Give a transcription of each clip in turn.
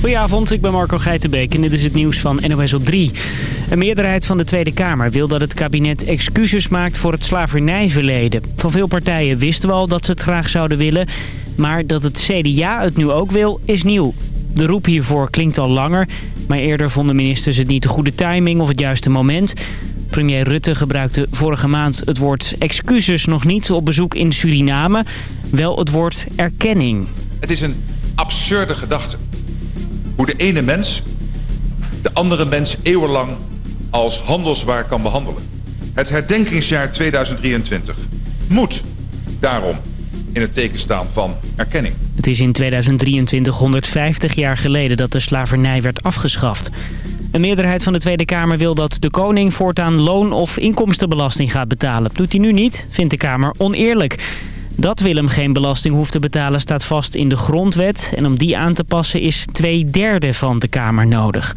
Goedenavond, ik ben Marco Geitenbeek en dit is het nieuws van NOS op 3. Een meerderheid van de Tweede Kamer wil dat het kabinet excuses maakt voor het slavernijverleden. Van veel partijen wisten we al dat ze het graag zouden willen. Maar dat het CDA het nu ook wil, is nieuw. De roep hiervoor klinkt al langer, maar eerder vonden ministers het niet de goede timing of het juiste moment... Premier Rutte gebruikte vorige maand het woord excuses nog niet op bezoek in Suriname. Wel het woord erkenning. Het is een absurde gedachte. Hoe de ene mens de andere mens eeuwenlang als handelswaar kan behandelen. Het herdenkingsjaar 2023 moet daarom in het teken staan van erkenning. Het is in 2023 150 jaar geleden dat de slavernij werd afgeschaft. Een meerderheid van de Tweede Kamer wil dat de koning voortaan loon- of inkomstenbelasting gaat betalen. Doet hij nu niet, vindt de Kamer oneerlijk. Dat Willem geen belasting hoeft te betalen staat vast in de grondwet. En om die aan te passen is twee derde van de Kamer nodig.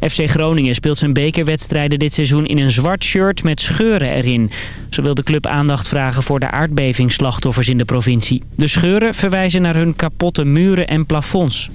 FC Groningen speelt zijn bekerwedstrijden dit seizoen in een zwart shirt met scheuren erin. Zo wil de club aandacht vragen voor de aardbevingsslachtoffers in de provincie. De scheuren verwijzen naar hun kapotte muren en plafonds.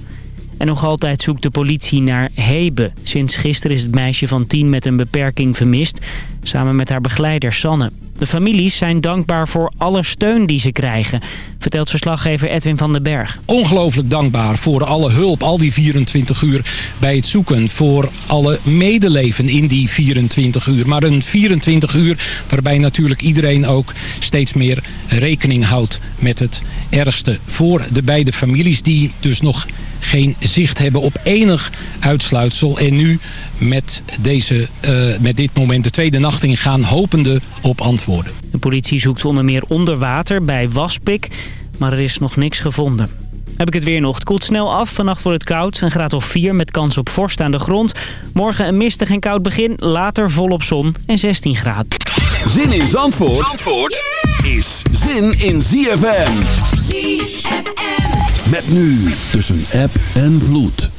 En nog altijd zoekt de politie naar Hebe. Sinds gisteren is het meisje van tien met een beperking vermist. Samen met haar begeleider Sanne. De families zijn dankbaar voor alle steun die ze krijgen, vertelt verslaggever Edwin van den Berg. Ongelooflijk dankbaar voor alle hulp, al die 24 uur bij het zoeken. Voor alle medeleven in die 24 uur. Maar een 24 uur waarbij natuurlijk iedereen ook steeds meer rekening houdt met het ergste. Voor de beide families die dus nog geen zicht hebben op enig uitsluitsel. En nu met, deze, uh, met dit moment de tweede nacht ingaan, hopende op antwoorden. De politie zoekt onder meer onder water bij Waspik, maar er is nog niks gevonden. Heb ik het weer nog. Het koelt snel af. Vannacht wordt het koud. Een graad of 4 met kans op vorst aan de grond. Morgen een mistig en koud begin. Later volop zon en 16 graden. Zin in Zandvoort, Zandvoort is zin in ZFM. ZFM. Met nu tussen app en vloed.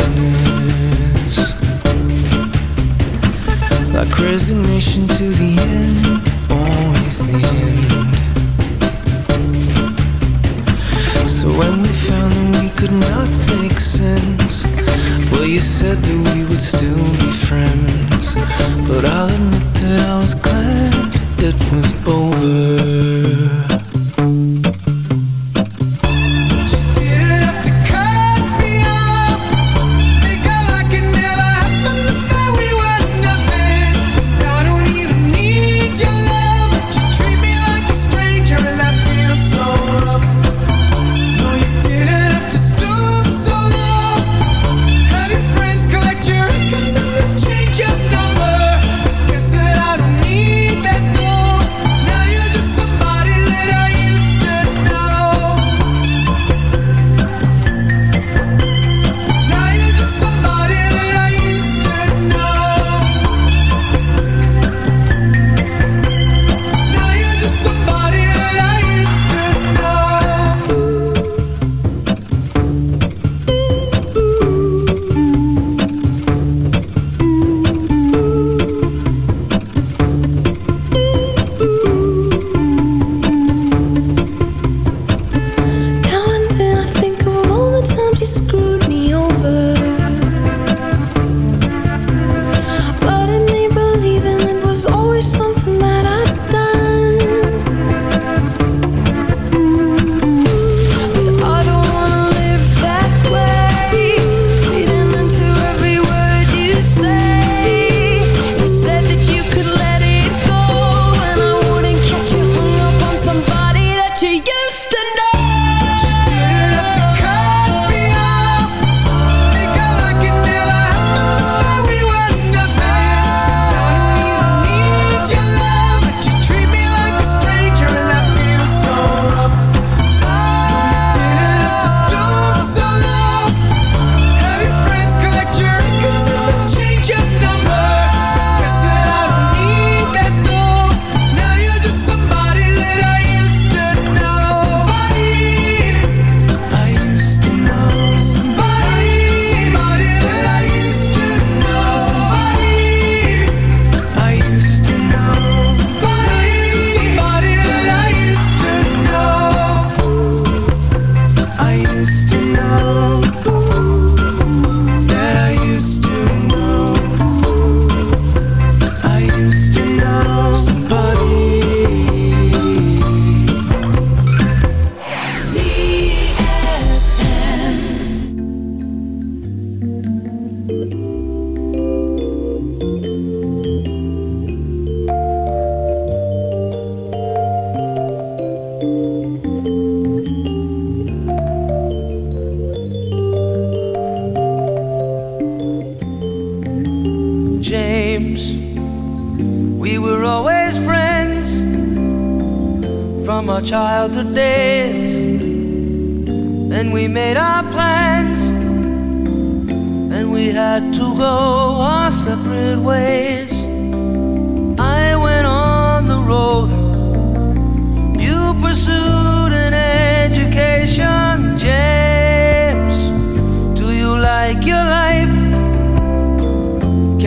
sadness. Like resignation to the end, always the end. So when we found that we could not make sense, well, you said that we would still be friends. But I'll admit that I was glad it was over.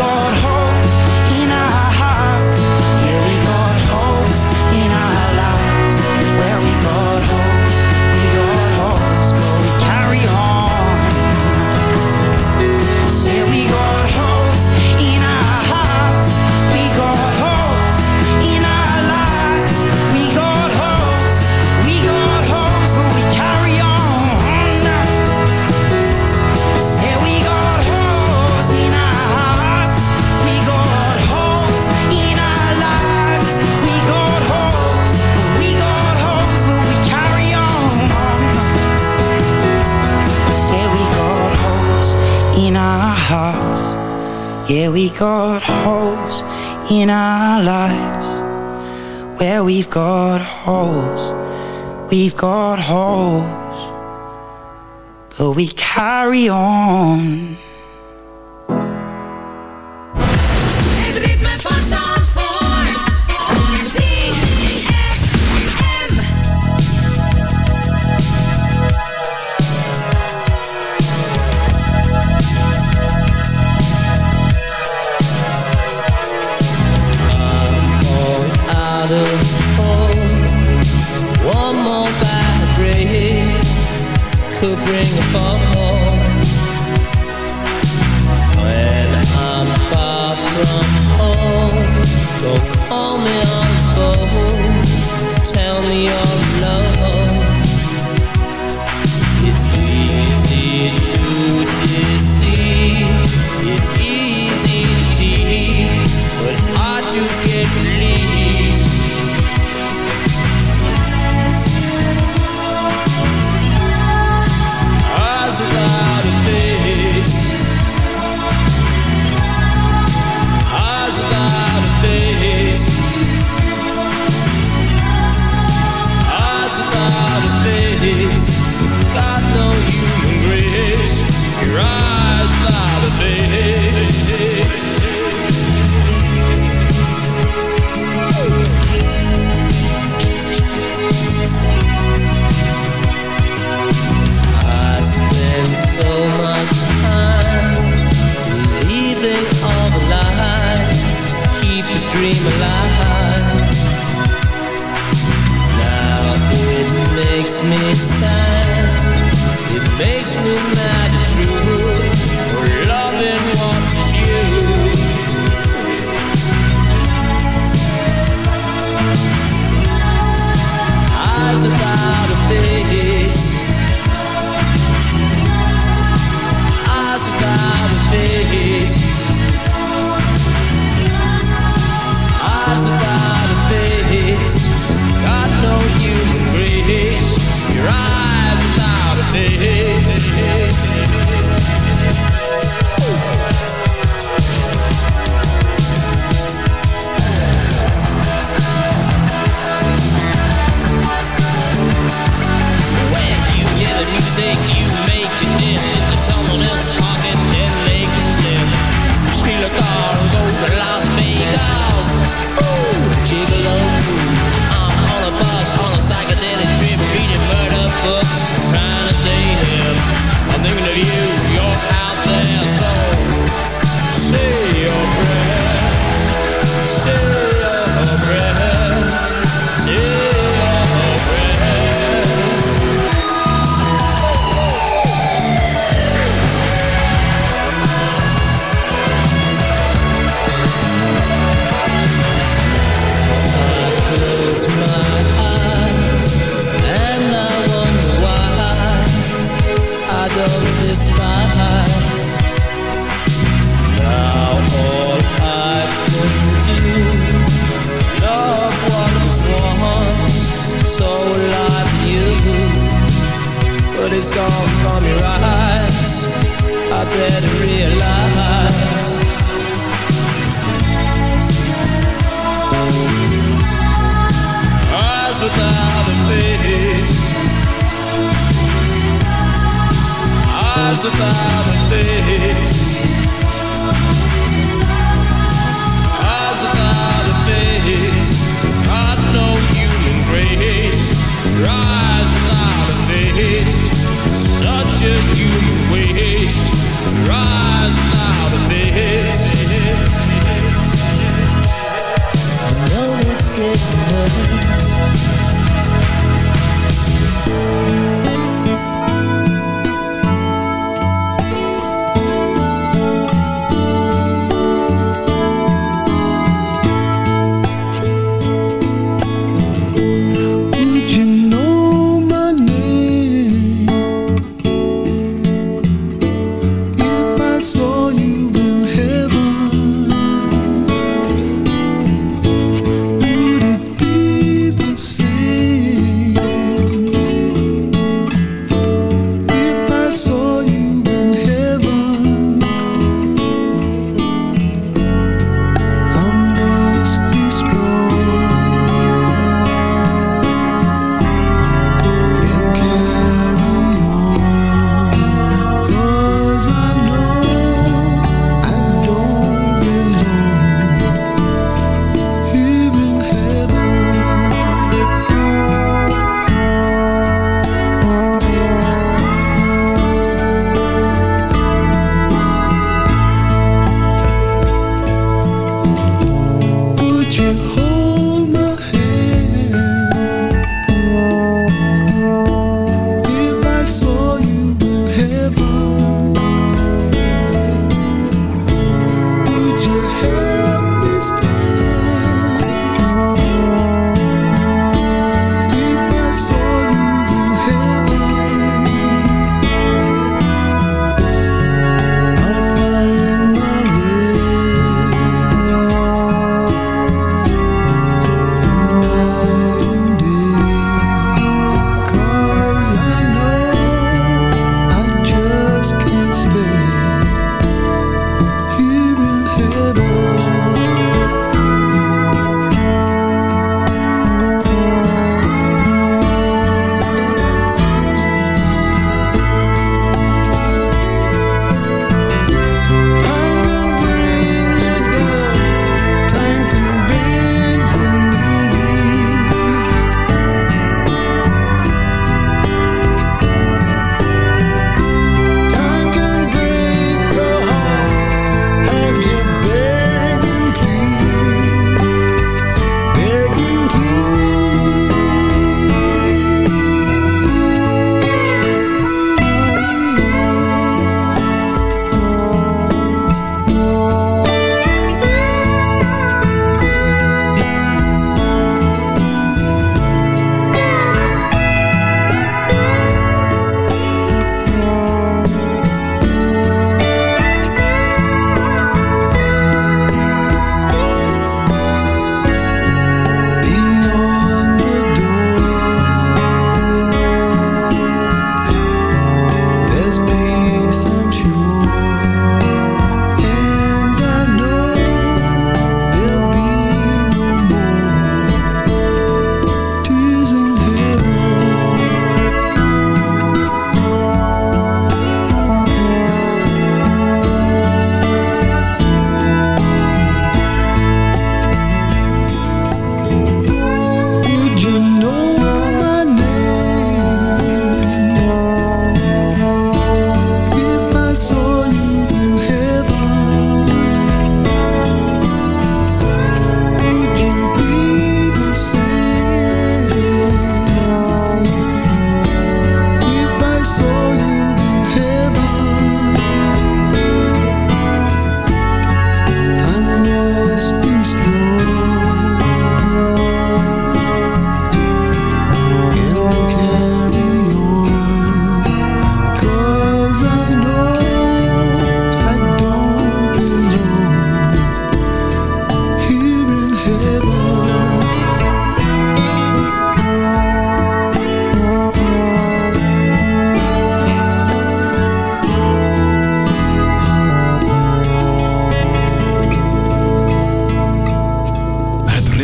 Say holes in our lives. Where we've got holes, we've got holes. But we carry on.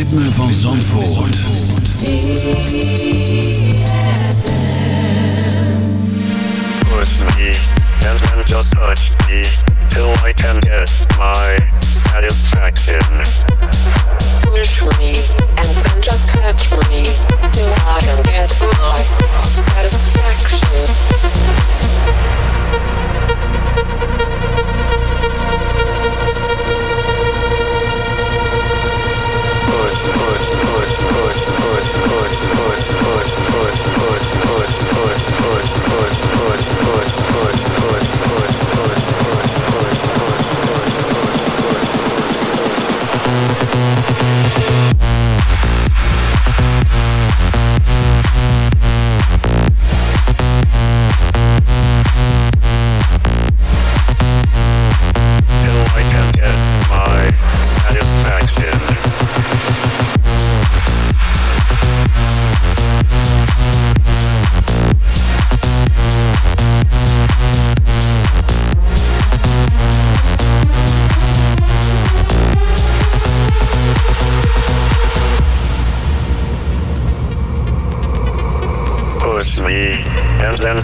Van Zandvoort. Push me, and then just touch me, till I can get my satisfaction. Push me, and then just touch me, till I can get my satisfaction. Push, push, push, push,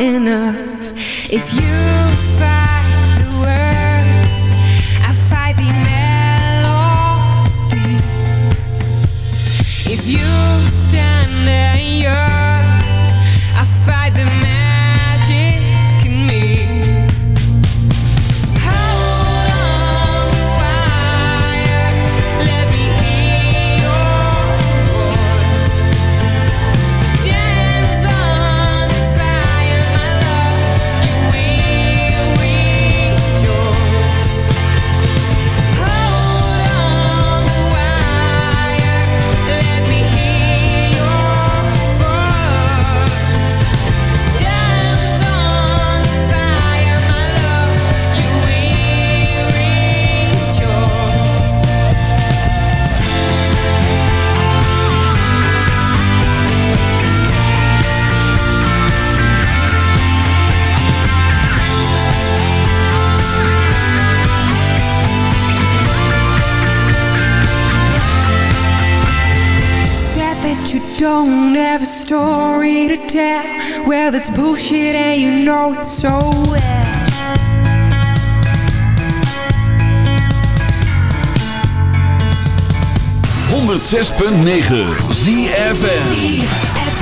Enough. If you That's you know it so well. Punt 106.9 ZFN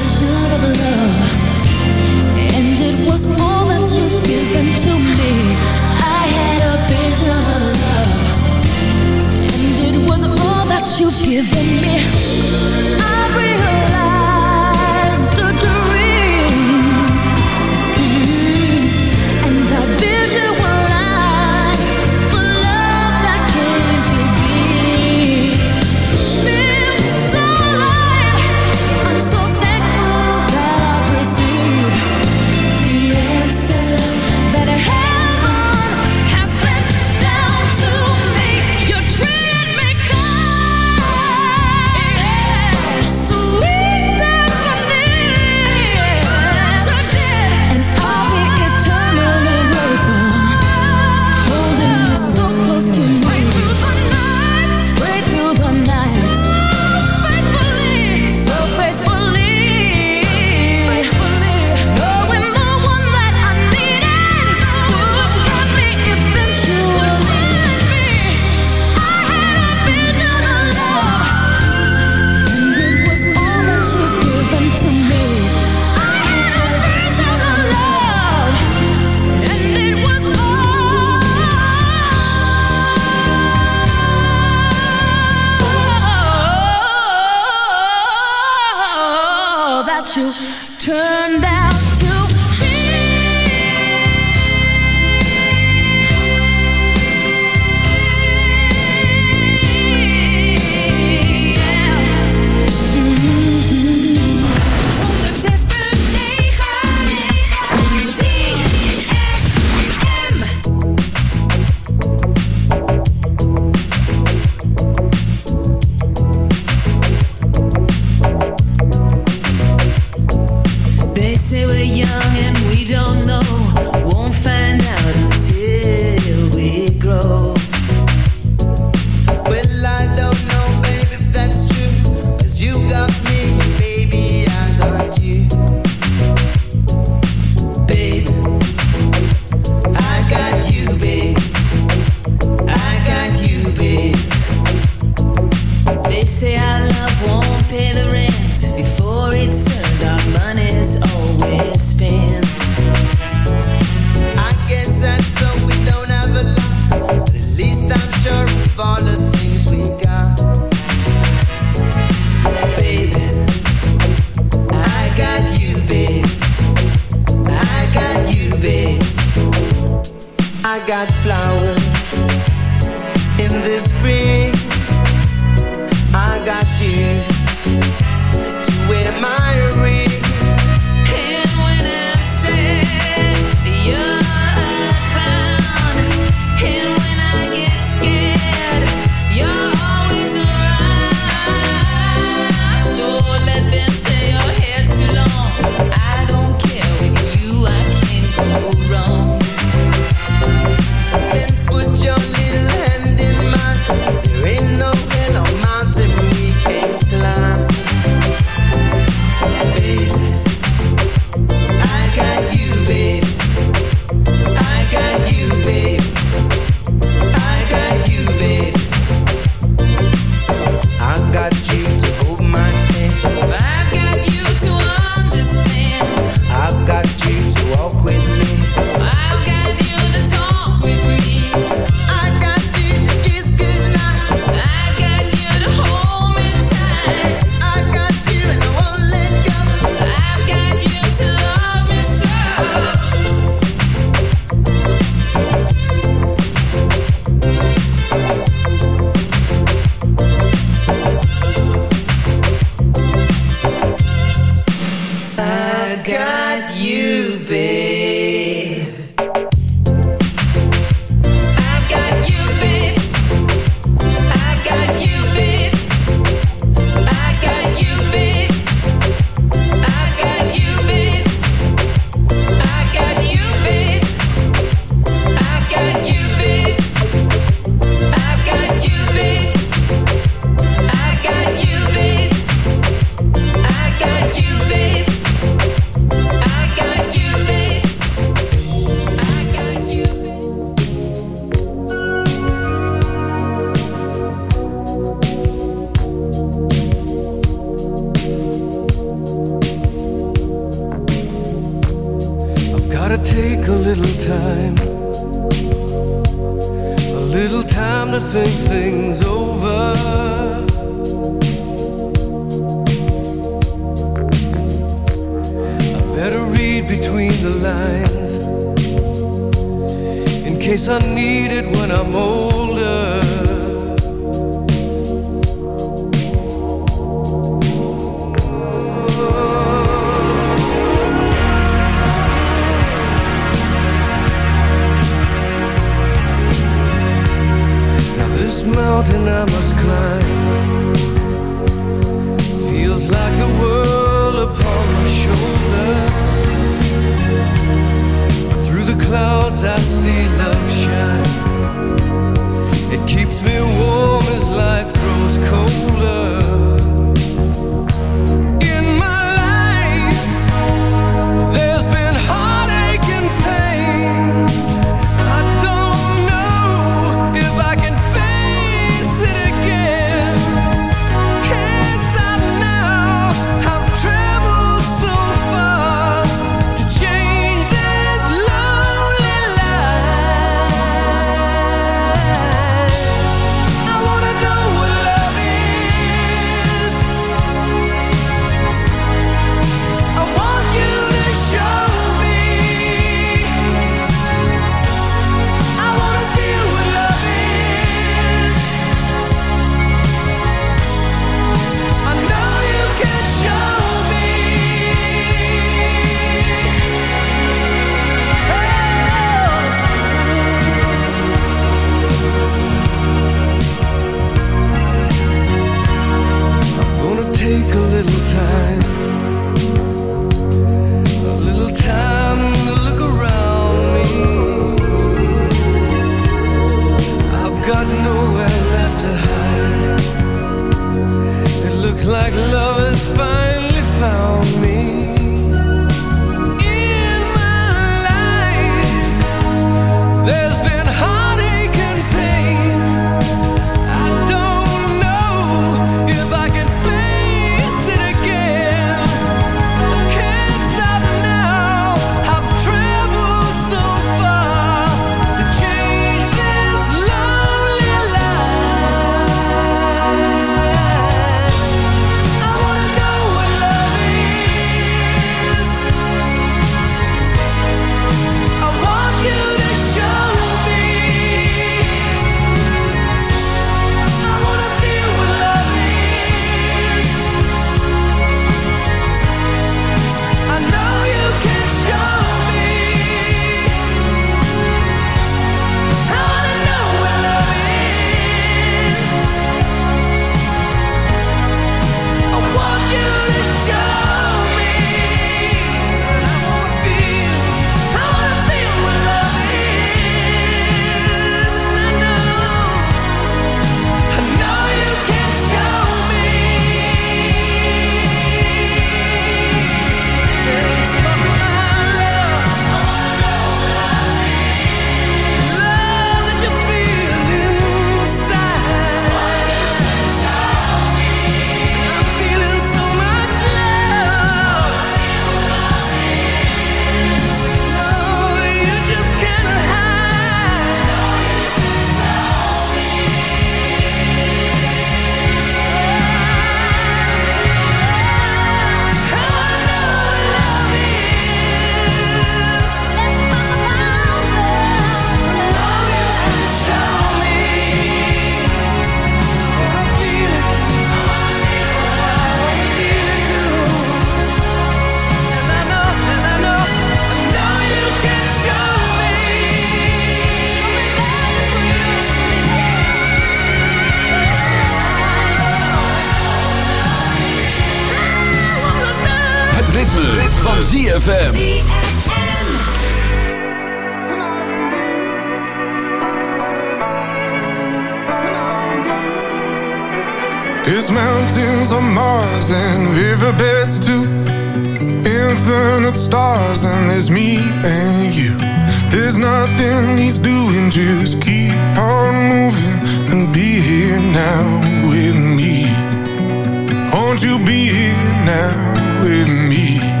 now with me.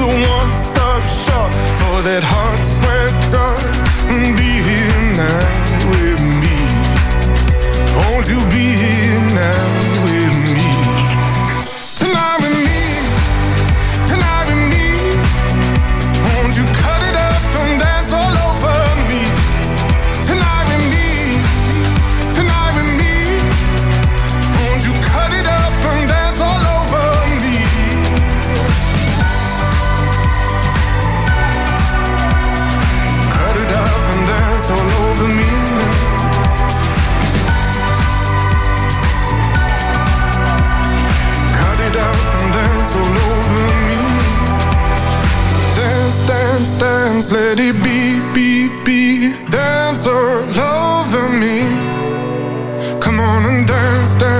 a one-stop shop for that heart down and dance, dance.